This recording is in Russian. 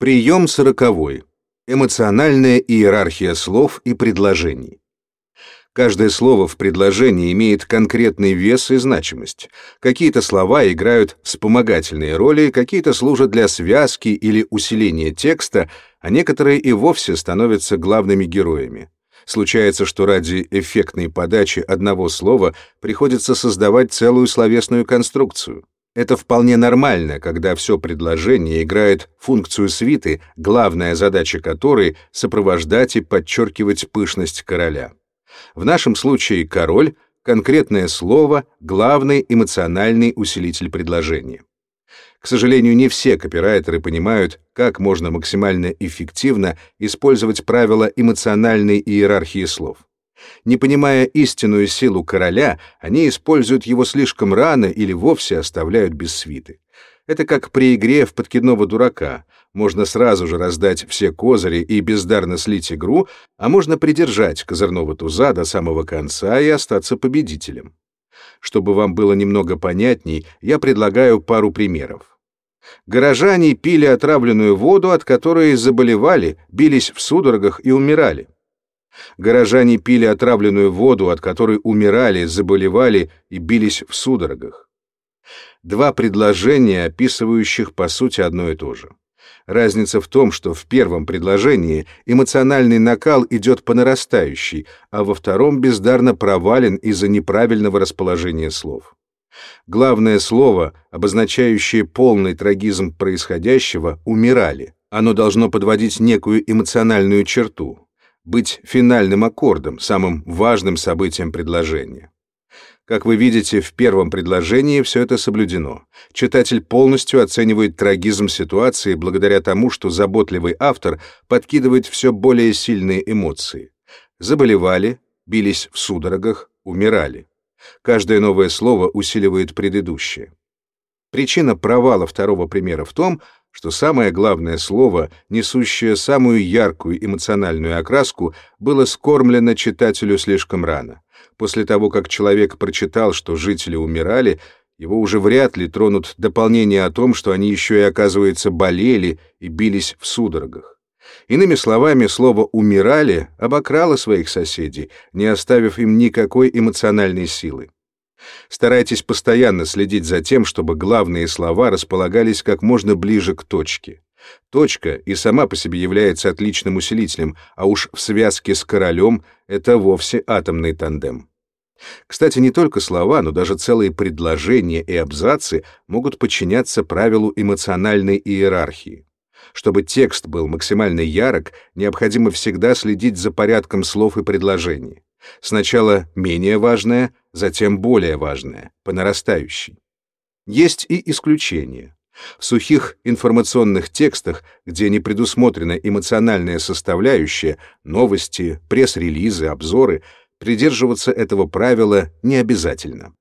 Прием сороковой. Эмоциональная иерархия слов и предложений. Каждое слово в предложении имеет конкретный вес и значимость. Какие-то слова играют вспомогательные роли, какие-то служат для связки или усиления текста, а некоторые и вовсе становятся главными героями. Случается, что ради эффектной подачи одного слова приходится создавать целую словесную конструкцию. Это вполне нормально, когда все предложение играет функцию свиты, главная задача которой — сопровождать и подчеркивать пышность короля. В нашем случае король — конкретное слово, главный эмоциональный усилитель предложения. К сожалению, не все копирайтеры понимают, как можно максимально эффективно использовать правила эмоциональной иерархии слов. Не понимая истинную силу короля, они используют его слишком рано или вовсе оставляют без свиты. Это как при игре в подкидного дурака. Можно сразу же раздать все козыри и бездарно слить игру, а можно придержать козырного туза до самого конца и остаться победителем. Чтобы вам было немного понятней, я предлагаю пару примеров. Горожане пили отравленную воду, от которой заболевали, бились в судорогах и умирали. Горожане пили отравленную воду, от которой умирали, заболевали и бились в судорогах. Два предложения, описывающих по сути одно и то же. Разница в том, что в первом предложении эмоциональный накал идет по нарастающей, а во втором бездарно провален из-за неправильного расположения слов. Главное слово, обозначающее полный трагизм происходящего, умирали. Оно должно подводить некую эмоциональную черту быть финальным аккордом, самым важным событием предложения. Как вы видите, в первом предложении все это соблюдено. Читатель полностью оценивает трагизм ситуации благодаря тому, что заботливый автор подкидывает все более сильные эмоции. Заболевали, бились в судорогах, умирали. Каждое новое слово усиливает предыдущее. Причина провала второго примера в том, что самое главное слово, несущее самую яркую эмоциональную окраску, было скормлено читателю слишком рано. После того, как человек прочитал, что жители умирали, его уже вряд ли тронут дополнение о том, что они еще и, оказывается, болели и бились в судорогах. Иными словами, слово «умирали» обокрало своих соседей, не оставив им никакой эмоциональной силы. Старайтесь постоянно следить за тем, чтобы главные слова располагались как можно ближе к точке. Точка и сама по себе является отличным усилителем, а уж в связке с королем это вовсе атомный тандем. Кстати, не только слова, но даже целые предложения и абзацы могут подчиняться правилу эмоциональной иерархии. Чтобы текст был максимально ярок, необходимо всегда следить за порядком слов и предложений. Сначала менее важное, затем более важное, по нарастающей. Есть и исключения. В сухих информационных текстах, где не предусмотрена эмоциональная составляющая, новости, пресс-релизы, обзоры, придерживаться этого правила не обязательно.